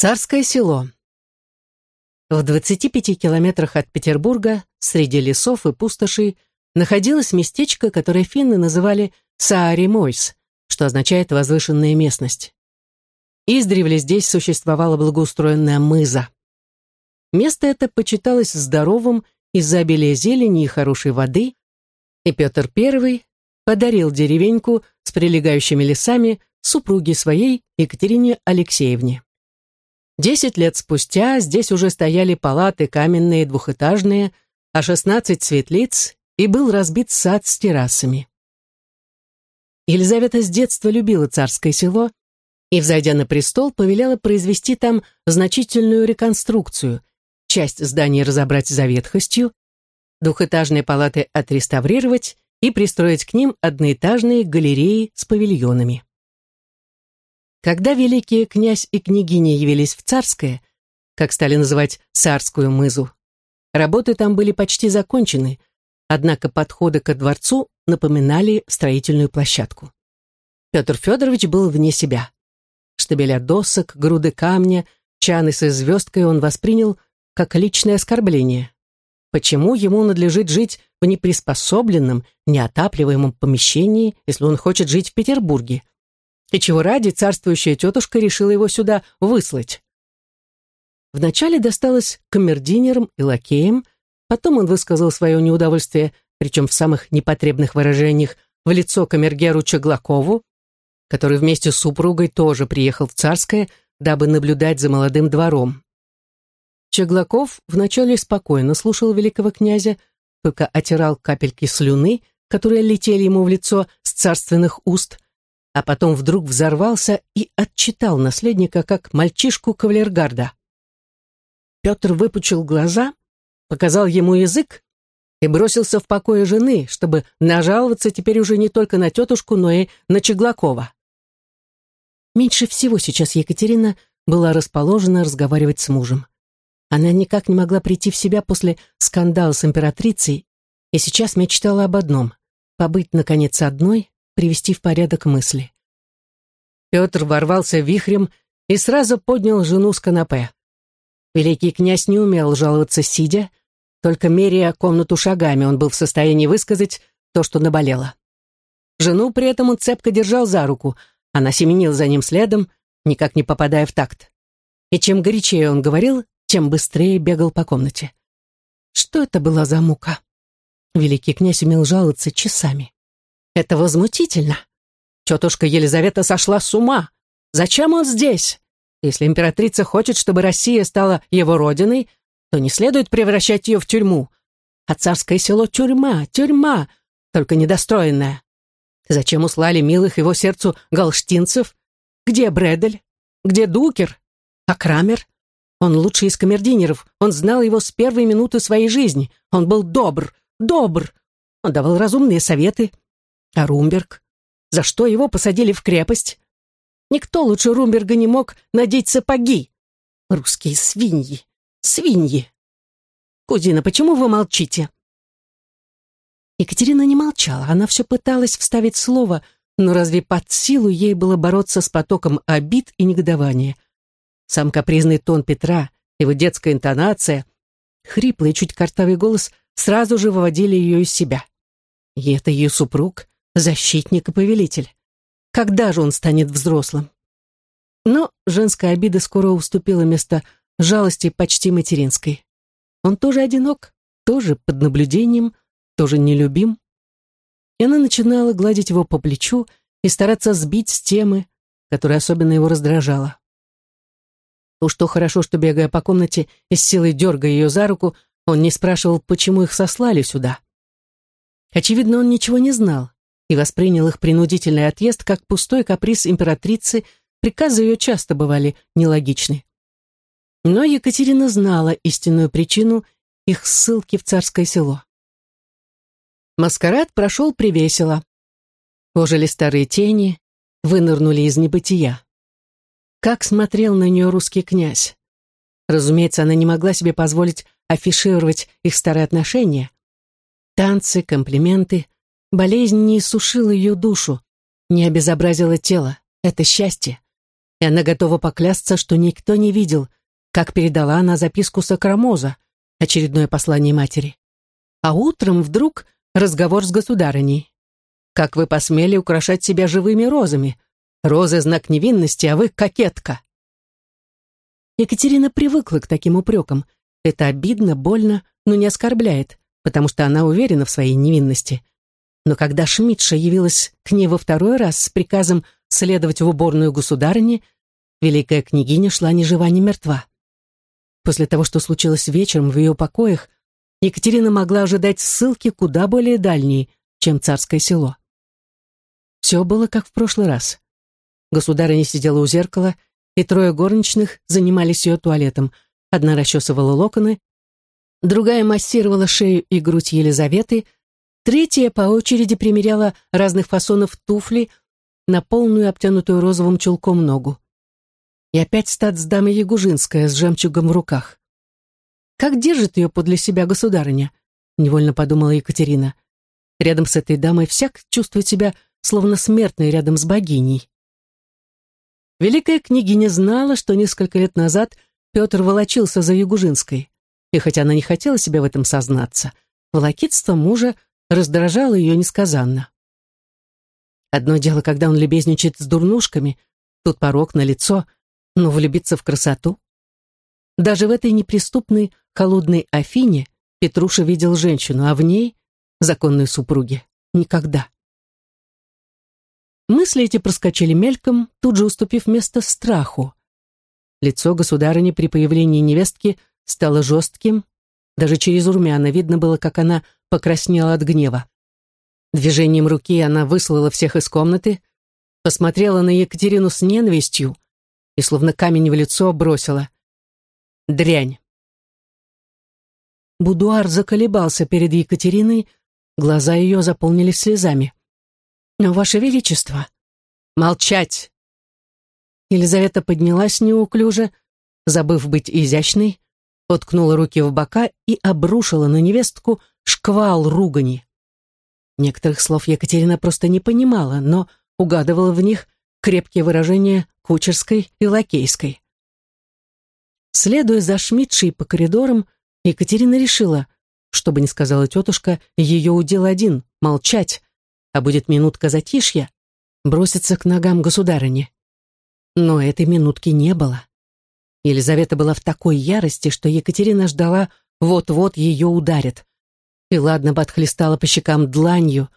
Царское село. В 25 километрах от Петербурга, среди лесов и пустошей, находилось местечко, которое финны называли Сааримойс, что означает «возвышенная местность». Издревле здесь существовала благоустроенная мыза. Место это почиталось здоровым из-за обилия зелени и хорошей воды, и Петр I подарил деревеньку с прилегающими лесами супруге своей Екатерине Алексеевне. Десять лет спустя здесь уже стояли палаты каменные двухэтажные, а шестнадцать светлиц, и был разбит сад с террасами. Елизавета с детства любила царское село и, взойдя на престол, повелела произвести там значительную реконструкцию, часть зданий разобрать за ветхостью, двухэтажные палаты отреставрировать и пристроить к ним одноэтажные галереи с павильонами. Когда великий князь и княгиня явились в Царское, как стали называть Царскую мызу, работы там были почти закончены, однако подходы ко дворцу напоминали строительную площадку. Петр Федорович был вне себя. Штабеля досок, груды камня, чаны со звездкой он воспринял как личное оскорбление. Почему ему надлежит жить в неприспособленном, неотапливаемом помещении, если он хочет жить в Петербурге? И чего ради царствующая тетушка решила его сюда выслать. Вначале досталось камердинерам и лакеям, потом он высказал свое неудовольствие, причем в самых непотребных выражениях, в лицо камергеру Чеглакову, который вместе с супругой тоже приехал в Царское, дабы наблюдать за молодым двором. Чеглаков вначале спокойно слушал великого князя, только отирал капельки слюны, которые летели ему в лицо с царственных уст, а потом вдруг взорвался и отчитал наследника как мальчишку кавалергарда. Петр выпучил глаза, показал ему язык и бросился в покое жены, чтобы нажаловаться теперь уже не только на тетушку, но и на Чеглакова. Меньше всего сейчас Екатерина была расположена разговаривать с мужем. Она никак не могла прийти в себя после скандала с императрицей и сейчас мечтала об одном — побыть, наконец, одной привести в порядок мысли. Петр ворвался вихрем и сразу поднял жену с канапе. Великий князь не умел жаловаться сидя, только меряя комнату шагами, он был в состоянии высказать то, что наболело. Жену при этом он цепко держал за руку, она семенила за ним следом, никак не попадая в такт. И чем горячее он говорил, тем быстрее бегал по комнате. Что это была за мука? Великий князь умел жаловаться часами. Это возмутительно. Тетушка Елизавета сошла с ума. Зачем он здесь? Если императрица хочет, чтобы Россия стала его родиной, то не следует превращать ее в тюрьму. А царское село — тюрьма, тюрьма, только недостроенная. Зачем услали милых его сердцу галштинцев? Где Бредель? Где Дукер? А Крамер? Он лучший из камердинеров. Он знал его с первой минуты своей жизни. Он был добр, добр. Он давал разумные советы, а Румберг? За что его посадили в крепость? Никто лучше Румберга не мог надеть сапоги. Русские свиньи, свиньи. Кузина, почему вы молчите? Екатерина не молчала, она все пыталась вставить слово, но разве под силу ей было бороться с потоком обид и негодования? Сам капризный тон Петра, его детская интонация, хриплый, чуть картавый голос сразу же выводили ее из себя. И это ее супруг, защитник и повелитель. Когда же он станет взрослым? Но женская обида скоро уступила место жалости почти материнской. Он тоже одинок, тоже под наблюдением, тоже нелюбим. И она начинала гладить его по плечу и стараться сбить с темы, которая особенно его раздражала. Уж то хорошо, что, бегая по комнате и с силой дергая ее за руку, он не спрашивал, почему их сослали сюда. Очевидно, он ничего не знал, и воспринял их принудительный отъезд как пустой каприз императрицы, приказы ее часто бывали нелогичны. Но Екатерина знала истинную причину их ссылки в царское село. Маскарад прошел привесело. Ожили старые тени, вынырнули из небытия. Как смотрел на нее русский князь. Разумеется, она не могла себе позволить афишировать их старые отношения. Танцы, комплименты — Болезнь не иссушила ее душу, не обезобразила тело. Это счастье. и она готова поклясться, что никто не видел, как передала она записку Сакрамоза, очередное послание матери. А утром вдруг разговор с государыней. «Как вы посмели украшать себя живыми розами? Розы — знак невинности, а вы — кокетка!» Екатерина привыкла к таким упрекам. Это обидно, больно, но не оскорбляет, потому что она уверена в своей невинности. Но когда Шмидша явилась к ней во второй раз с приказом следовать в уборную государыни, великая княгиня шла ни жива, ни мертва. После того, что случилось вечером в ее покоях, Екатерина могла ожидать ссылки куда более дальней, чем царское село. Все было как в прошлый раз. Государыня сидела у зеркала, и трое горничных занимались ее туалетом. Одна расчесывала локоны, другая массировала шею и грудь Елизаветы, третья по очереди примеряла разных фасонов туфли на полную обтянутую розовым чулком ногу. И опять статсдама Ягужинская с жемчугом в руках. «Как держит ее подле себя государыня?» — невольно подумала Екатерина. Рядом с этой дамой всяк чувствует себя словно смертный рядом с богиней. Великая княгиня знала, что несколько лет назад Петр волочился за Ягужинской, и хотя она не хотела себе в этом сознаться, волокитство мужа раздражало ее несказанно. Одно дело, когда он любезничает с дурнушками, тут порог на лицо, но влюбиться в красоту. Даже в этой неприступной холодной Афине Петруша видел женщину, а в ней — законной супруги. Никогда. Мысли эти проскочили мельком, тут же уступив место страху. Лицо государыни при появлении невестки стало жестким, даже через румяна видно было, как она покраснела от гнева. Движением руки она выслала всех из комнаты, посмотрела на Екатерину с ненавистью и словно камень в лицо бросила. «Дрянь!» Будуар заколебался перед Екатериной, глаза ее заполнились слезами. «Но, Ваше Величество!» «Молчать!» Елизавета поднялась неуклюже, забыв быть изящной, откнула руки в бока и обрушила на невестку шквал ругани. Некоторых слов Екатерина просто не понимала, но угадывала в них крепкие выражения кучерской и лакейской. Следуя за Шмидшей по коридорам, Екатерина решила, что бы ни сказала тетушка, ее удел один — молчать, а будет минутка затишья, броситься к ногам государыни. Но этой минутки не было. Елизавета была в такой ярости, что Екатерина ждала, вот-вот ее ударят. И ладно бы отхлестала по щекам дланью,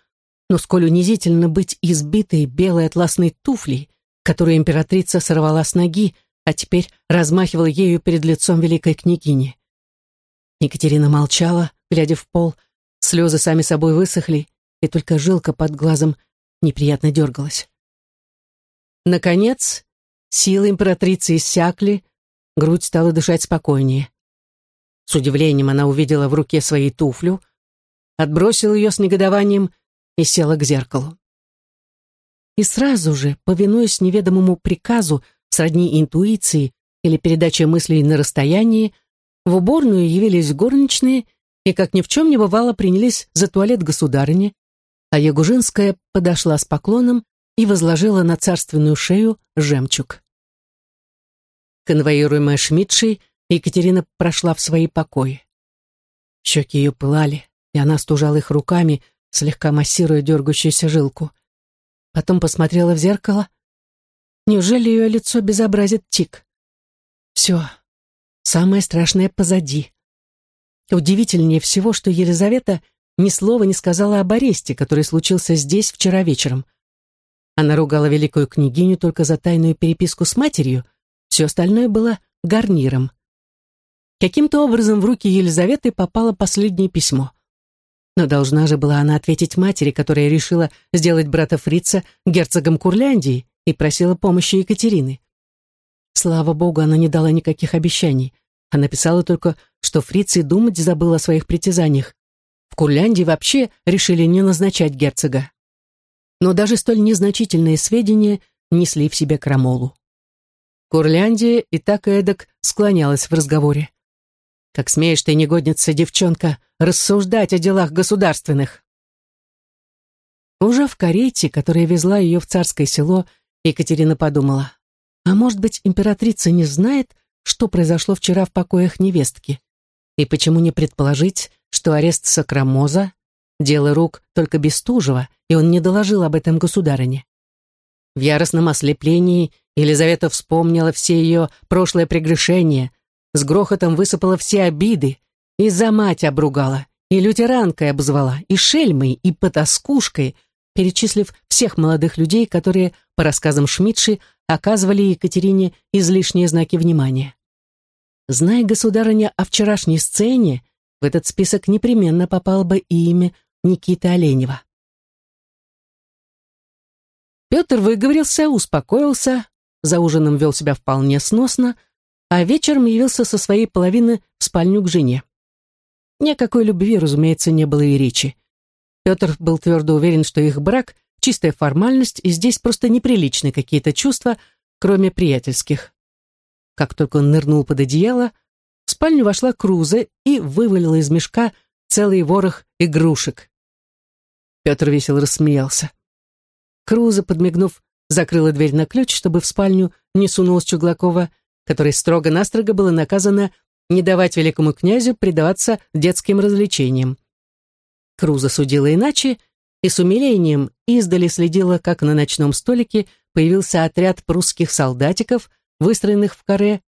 но сколь унизительно быть избитой белой атласной туфлей, которую императрица сорвала с ноги, а теперь размахивала ею перед лицом великой княгини. Екатерина молчала, глядя в пол, слезы сами собой высохли, и только жилка под глазом неприятно дергалась. Наконец, силы императрицы иссякли, грудь стала дышать спокойнее. С удивлением она увидела в руке своей туфлю, отбросила ее с негодованием и села к зеркалу. И сразу же, повинуясь неведомому приказу, сродни интуиции или передаче мыслей на расстоянии, в уборную явились горничные и, как ни в чем не бывало, принялись за туалет государыни, а Ягужинская подошла с поклоном и возложила на царственную шею жемчуг. Конвоируемая Шмидшей, Екатерина прошла в свои покои. Щеки ее пылали, и она стужала их руками, слегка массируя дергающуюся жилку. Потом посмотрела в зеркало. Неужели ее лицо безобразит тик? Все, Самое страшное позади. Удивительнее всего, что Елизавета ни слова не сказала об аресте, который случился здесь вчера вечером. Она ругала великую княгиню только за тайную переписку с матерью, все остальное было гарниром. Каким-то образом в руки Елизаветы попало последнее письмо. Но должна же была она ответить матери, которая решила сделать брата Фрица герцогом Курляндии и просила помощи Екатерины. Слава богу, она не дала никаких обещаний, а написала только, что Фриц и думать забыл о своих притязаниях. В Курляндии вообще решили не назначать герцога. Но даже столь незначительные сведения несли в себе крамолу. Курляндия и так эдак склонялась в разговоре. «Как смеешь ты, негодница девчонка, рассуждать о делах государственных!» Уже в карете, которая везла ее в царское село, Екатерина подумала, А может быть, императрица не знает, что произошло вчера в покоях невестки? И почему не предположить, что арест Сакрамоза — дело рук только Бестужева, и он не доложил об этом государыне? В яростном ослеплении Елизавета вспомнила все ее прошлое прегрешения, с грохотом высыпала все обиды, и за мать обругала, и лютеранкой обозвала, и шельмой, и потаскушкой, перечислив всех молодых людей, которые, по рассказам Шмидши, оказывали Екатерине излишние знаки внимания. Зная государыня о вчерашней сцене, в этот список непременно попало бы и имя Никиты Оленева. Петр выговорился, успокоился, за ужином вел себя вполне сносно, а вечером явился со своей половины в спальню к жене. Ни о какой любви, разумеется, не было и речи. Петр был твердо уверен, что их брак — чистая формальность, и здесь просто неприличны какие-то чувства, кроме приятельских. Как только он нырнул под одеяло, в спальню вошла Круза и вывалила из мешка целый ворох игрушек. Петр весело рассмеялся. Круза, подмигнув, закрыла дверь на ключ, чтобы в спальню не сунулась Чуглакова, которой строго-настрого было наказано не давать великому князю предаваться детским развлечениям. Круза судила иначе и с умилением издали следила, как на ночном столике появился отряд прусских солдатиков, выстроенных в каре,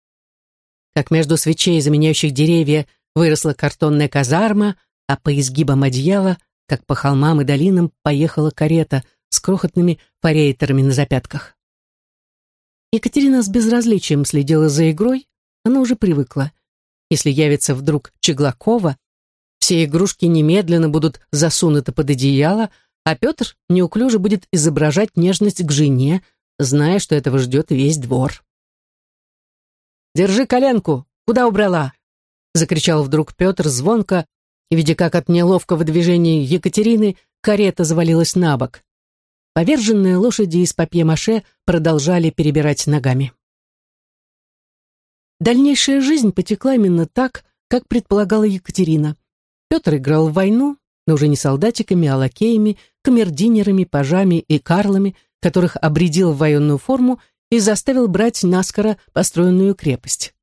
как между свечей, заменяющих деревья, выросла картонная казарма, а по изгибам одеяла, как по холмам и долинам, поехала карета — с крохотными парейтерами на запятках. Екатерина с безразличием следила за игрой, она уже привыкла. Если явится вдруг Чеглакова, все игрушки немедленно будут засунуты под одеяло, а Петр неуклюже будет изображать нежность к жене, зная, что этого ждет весь двор. «Держи коленку! Куда убрала?» закричал вдруг Петр звонко, видя, как от неловкого движения Екатерины карета завалилась на бок. Поверженные лошади из папье-маше продолжали перебирать ногами. Дальнейшая жизнь потекла именно так, как предполагала Екатерина. Петр играл в войну, но уже не солдатиками, а лакеями, камердинерами, пажами и карлами, которых обредил в военную форму и заставил брать наскоро построенную крепость.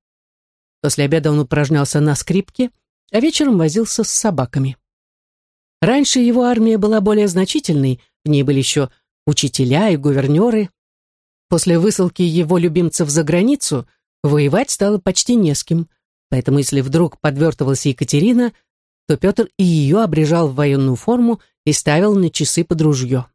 После обеда он упражнялся на скрипке, а вечером возился с собаками. Раньше его армия была более значительной, в ней были еще учителя и гувернеры. После высылки его любимцев за границу воевать стало почти не с кем, поэтому если вдруг подвертывалась Екатерина, то Петр и ее обрежал в военную форму и ставил на часы под ружье.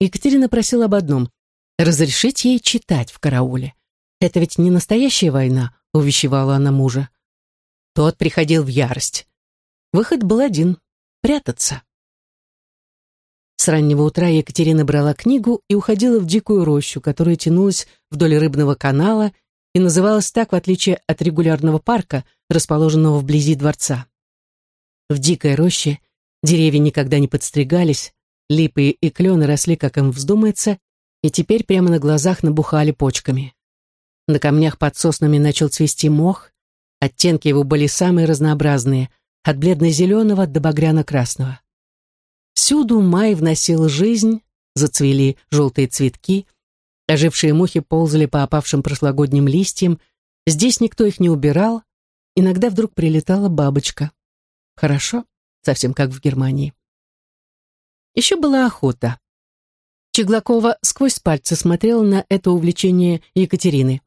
Екатерина просила об одном — разрешить ей читать в карауле. «Это ведь не настоящая война», — увещевала она мужа. Тот приходил в ярость. Выход был один — прятаться. С раннего утра Екатерина брала книгу и уходила в дикую рощу, которая тянулась вдоль рыбного канала и называлась так, в отличие от регулярного парка, расположенного вблизи дворца. В дикой роще деревья никогда не подстригались, липы и клены росли, как им вздумается, и теперь прямо на глазах набухали почками. На камнях под соснами начал цвести мох, оттенки его были самые разнообразные, от бледно-зеленого до багряно-красного. Всюду май вносил жизнь, зацвели желтые цветки, ожившие мухи ползали по опавшим прошлогодним листьям, здесь никто их не убирал, иногда вдруг прилетала бабочка. Хорошо, совсем как в Германии. Еще была охота. Чеглакова сквозь пальцы смотрела на это увлечение Екатерины.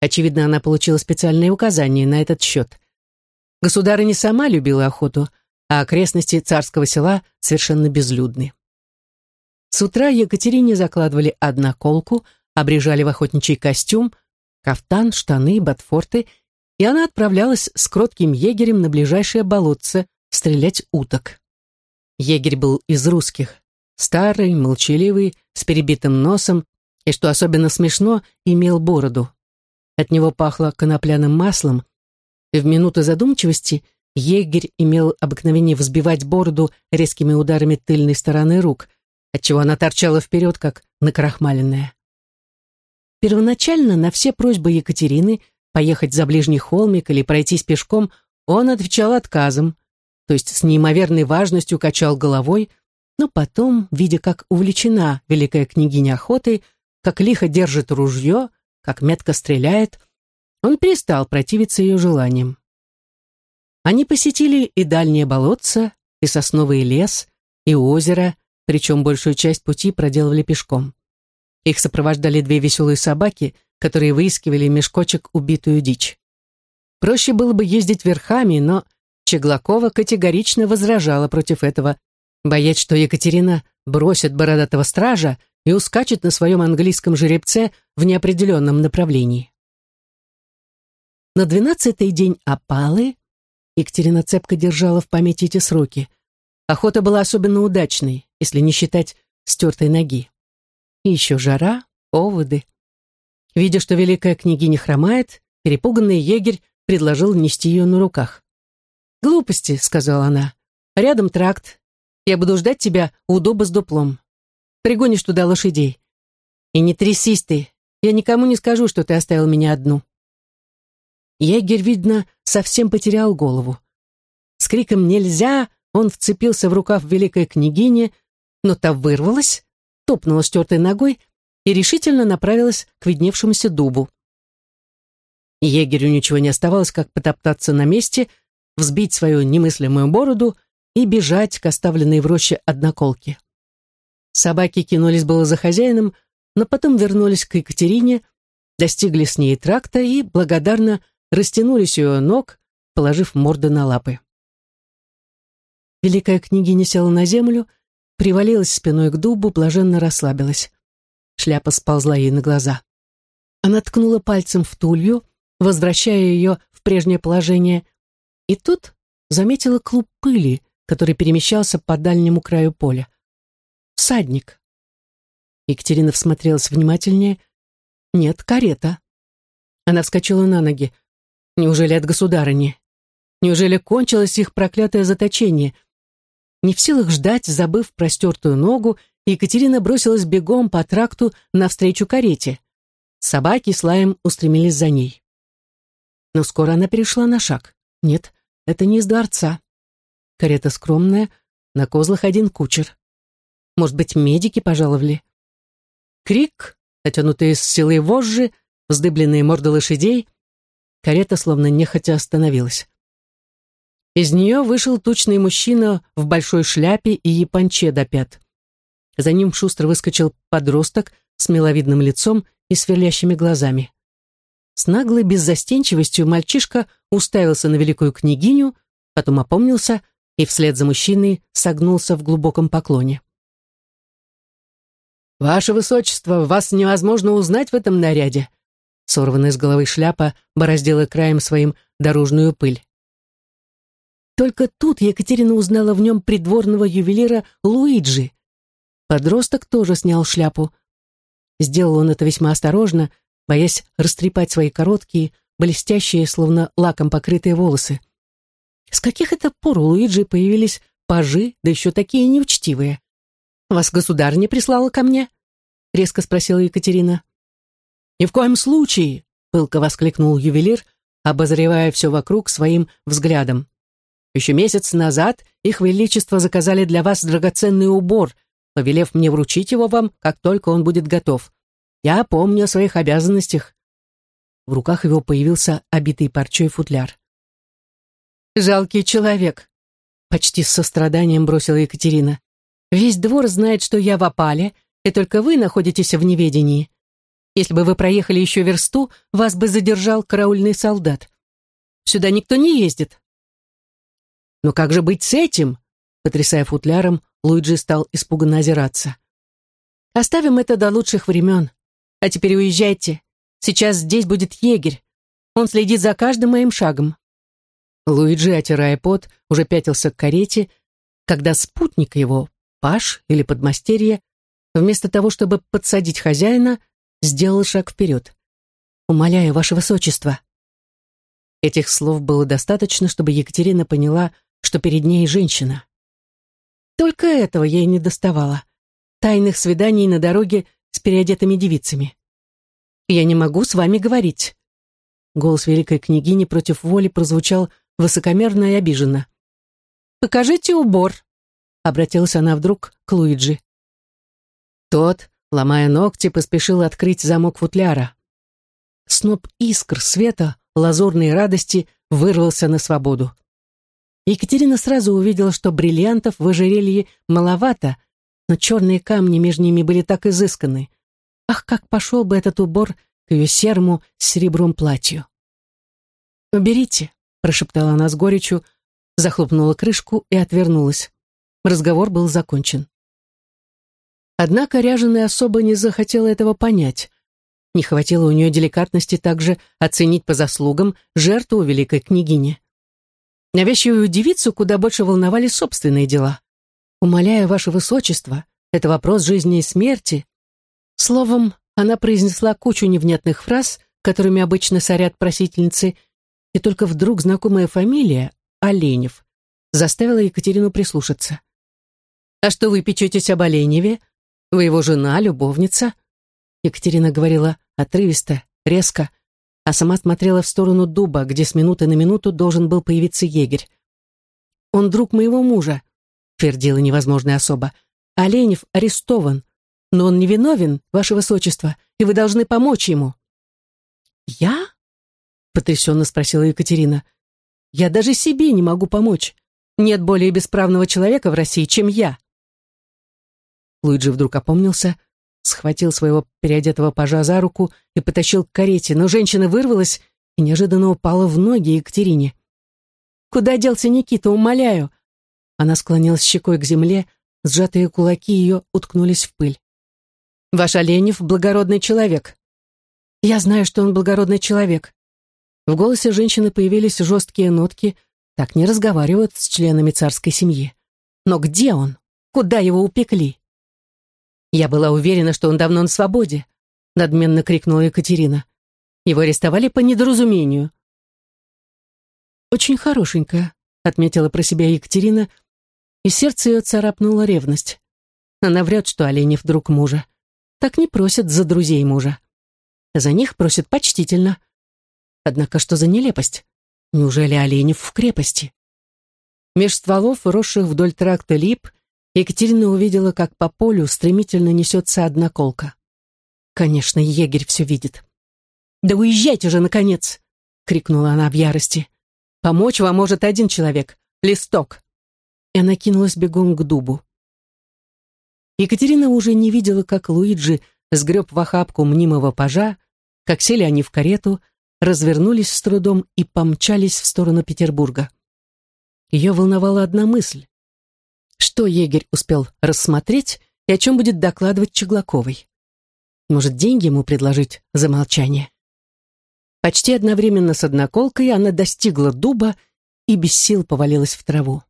Очевидно, она получила специальные указания на этот счет. Государыня сама любила охоту, а окрестности царского села совершенно безлюдны. С утра Екатерине закладывали одноколку, обрежали в охотничий костюм, кафтан, штаны, ботфорты, и она отправлялась с кротким егерем на ближайшее болотце стрелять уток. Егерь был из русских, старый, молчаливый, с перебитым носом, и, что особенно смешно, имел бороду. От него пахло конопляным маслом, и в минуты задумчивости – Егерь имел обыкновение взбивать бороду резкими ударами тыльной стороны рук, отчего она торчала вперед, как накрахмаленная. Первоначально на все просьбы Екатерины поехать за ближний холмик или пройтись пешком он отвечал отказом, то есть с неимоверной важностью качал головой, но потом, видя, как увлечена великая княгиня охотой, как лихо держит ружье, как метко стреляет, он перестал противиться ее желаниям. Они посетили и дальние болотца, и сосновый лес, и озеро, причем большую часть пути проделывали пешком. Их сопровождали две веселые собаки, которые выискивали мешкочек убитую дичь. Проще было бы ездить верхами, но Чеглакова категорично возражала против этого, боясь, что Екатерина бросит бородатого стража и ускачет на своем английском жеребце в неопределенном направлении. На двенадцатый день опалы Екатерина цепко держала в памяти эти сроки. Охота была особенно удачной, если не считать стертой ноги. И еще жара, оводы. Видя, что великая княгиня хромает, перепуганный егерь предложил нести ее на руках. «Глупости», — сказала она. «Рядом тракт. Я буду ждать тебя у дуба с дуплом. Пригонишь туда лошадей. И не трясись ты. Я никому не скажу, что ты оставил меня одну». Егерь, видно, совсем потерял голову. С криком «Нельзя!» он вцепился в рукав великой княгини, но та вырвалась, топнула стертой ногой и решительно направилась к видневшемуся дубу. Егерю ничего не оставалось, как потоптаться на месте, взбить свою немыслимую бороду и бежать к оставленной в роще одноколке. Собаки кинулись было за хозяином, но потом вернулись к Екатерине, достигли с ней тракта и благодарно растянулись у ее ног, положив морды на лапы. Великая княгиня села на землю, привалилась спиной к дубу, блаженно расслабилась. Шляпа сползла ей на глаза. Она ткнула пальцем в тулью, возвращая ее в прежнее положение, и тут заметила клуб пыли, который перемещался по дальнему краю поля. Всадник. Екатерина всмотрелась внимательнее. Нет, карета. Она вскочила на ноги. Неужели от государыни? Неужели кончилось их проклятое заточение? Не в силах ждать, забыв простертую ногу, Екатерина бросилась бегом по тракту навстречу карете. Собаки с лаем устремились за ней. Но скоро она перешла на шаг. Нет, это не из дворца. Карета скромная, на козлах один кучер. Может быть, медики пожаловали? Крик, натянутые с силой вожжи, вздыбленные морды лошадей. Карета словно нехотя остановилась. Из нее вышел тучный мужчина в большой шляпе и японче до пят. За ним шустро выскочил подросток с миловидным лицом и сверлящими глазами. С наглой беззастенчивостью мальчишка уставился на великую княгиню, потом опомнился и вслед за мужчиной согнулся в глубоком поклоне. «Ваше высочество, вас невозможно узнать в этом наряде!» Сорванная с головы шляпа бороздила краем своим дорожную пыль. Только тут Екатерина узнала в нем придворного ювелира Луиджи. Подросток тоже снял шляпу. Сделал он это весьма осторожно, боясь растрепать свои короткие, блестящие, словно лаком покрытые волосы. С каких это пор у Луиджи появились пажи, да еще такие неучтивые? «Вас государь не прислала ко мне?» — резко спросила Екатерина. «Ни в коем случае!» — пылко воскликнул ювелир, обозревая все вокруг своим взглядом. «Еще месяц назад их величество заказали для вас драгоценный убор, повелев мне вручить его вам, как только он будет готов. Я помню о своих обязанностях. В руках его появился обитый парчой футляр. «Жалкий человек», — почти с состраданием бросила Екатерина. «Весь двор знает, что я в опале, и только вы находитесь в неведении. Если бы вы проехали еще версту, вас бы задержал караульный солдат. Сюда никто не ездит». «Но как же быть с этим?» Потрясая футляром, Луиджи стал испуганно озираться. «Оставим это до лучших времен. А теперь уезжайте. Сейчас здесь будет егерь. Он следит за каждым моим шагом». Луиджи, отирая пот, уже пятился к карете, когда спутник его, паш или подмастерье, вместо того, чтобы подсадить хозяина, сделал шаг вперед. «Умоляю, ваше высочество». Этих слов было достаточно, чтобы Екатерина поняла, что перед ней женщина. Только этого ей не доставало. Тайных свиданий на дороге с переодетыми девицами. «Я не могу с вами говорить». Голос великой княгини против воли прозвучал высокомерно и обиженно. «Покажите убор», — обратилась она вдруг к Луиджи. Тот, ломая ногти, поспешил открыть замок футляра. сноп искр света, лазурной радости вырвался на свободу. Екатерина сразу увидела, что бриллиантов в ожерелье маловато, но черные камни между ними были так изысканы. Ах, как пошел бы этот убор к ее серому с серебром платью. «Уберите», — прошептала она с горечью, захлопнула крышку и отвернулась. Разговор был закончен. Однако ряженая особо не захотела этого понять. Не хватило у нее деликатности также оценить по заслугам жертву великой княгини. Навязчивую девицу куда больше волновали собственные дела. «Умоляю, ваше высочество, это вопрос жизни и смерти». Словом, она произнесла кучу невнятных фраз, которыми обычно сорят просительницы, и только вдруг знакомая фамилия, Оленев, заставила Екатерину прислушаться. «А что вы печетесь об Оленеве? Вы его жена, любовница?» Екатерина говорила отрывисто, резко, а сама смотрела в сторону дуба, где с минуты на минуту должен был появиться егерь. «Он друг моего мужа», — твердила невозможная особа. «Оленев арестован, но он невиновен, ваше высочество, и вы должны помочь ему». «Я?» — потрясенно спросила Екатерина. «Я даже себе не могу помочь. Нет более бесправного человека в России, чем я». Луиджи вдруг опомнился, схватил своего переодетого пажа за руку и потащил к карете, но женщина вырвалась и неожиданно упала в ноги Екатерине. «Куда делся Никита, умоляю?» Она склонилась щекой к земле, сжатые кулаки ее уткнулись в пыль. «Ваш Оленев — благородный человек». «Я знаю, что он благородный человек». В голосе женщины появились жесткие нотки, так не разговаривают с членами царской семьи. «Но где он? Куда его упекли?» «Я была уверена, что он давно на свободе», — надменно крикнула Екатерина. «Его арестовали по недоразумению». «Очень хорошенькая», — отметила про себя Екатерина, и сердце ее царапнула ревность. Она врет, что Оленев друг мужа. Так не просят за друзей мужа. За них просят почтительно. Однако что за нелепость? Неужели Оленев в крепости? Меж стволов, росших вдоль тракта лип, Екатерина увидела, как по полю стремительно несется одна колка. Конечно, егерь все видит. «Да уезжайте же, наконец!» — крикнула она в ярости. «Помочь вам может один человек — листок!» И она кинулась бегом к дубу. Екатерина уже не видела, как Луиджи сгреб в охапку мнимого пажа, как сели они в карету, развернулись с трудом и помчались в сторону Петербурга. Ее волновала одна мысль что егерь успел рассмотреть и о чем будет докладывать Чеглаковой. Может, деньги ему предложить за молчание? Почти одновременно с одноколкой она достигла дуба и без сил повалилась в траву.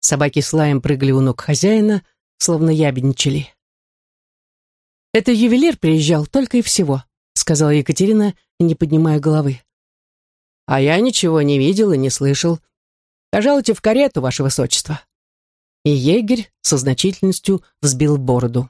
Собаки с лаем прыгали у ног хозяина, словно ябедничали. «Это ювелир приезжал только и всего», — сказала Екатерина, не поднимая головы. «А я ничего не видел и не слышал. Пожалуйте в карету, ваше высочество» и егерь со значительностью взбил бороду.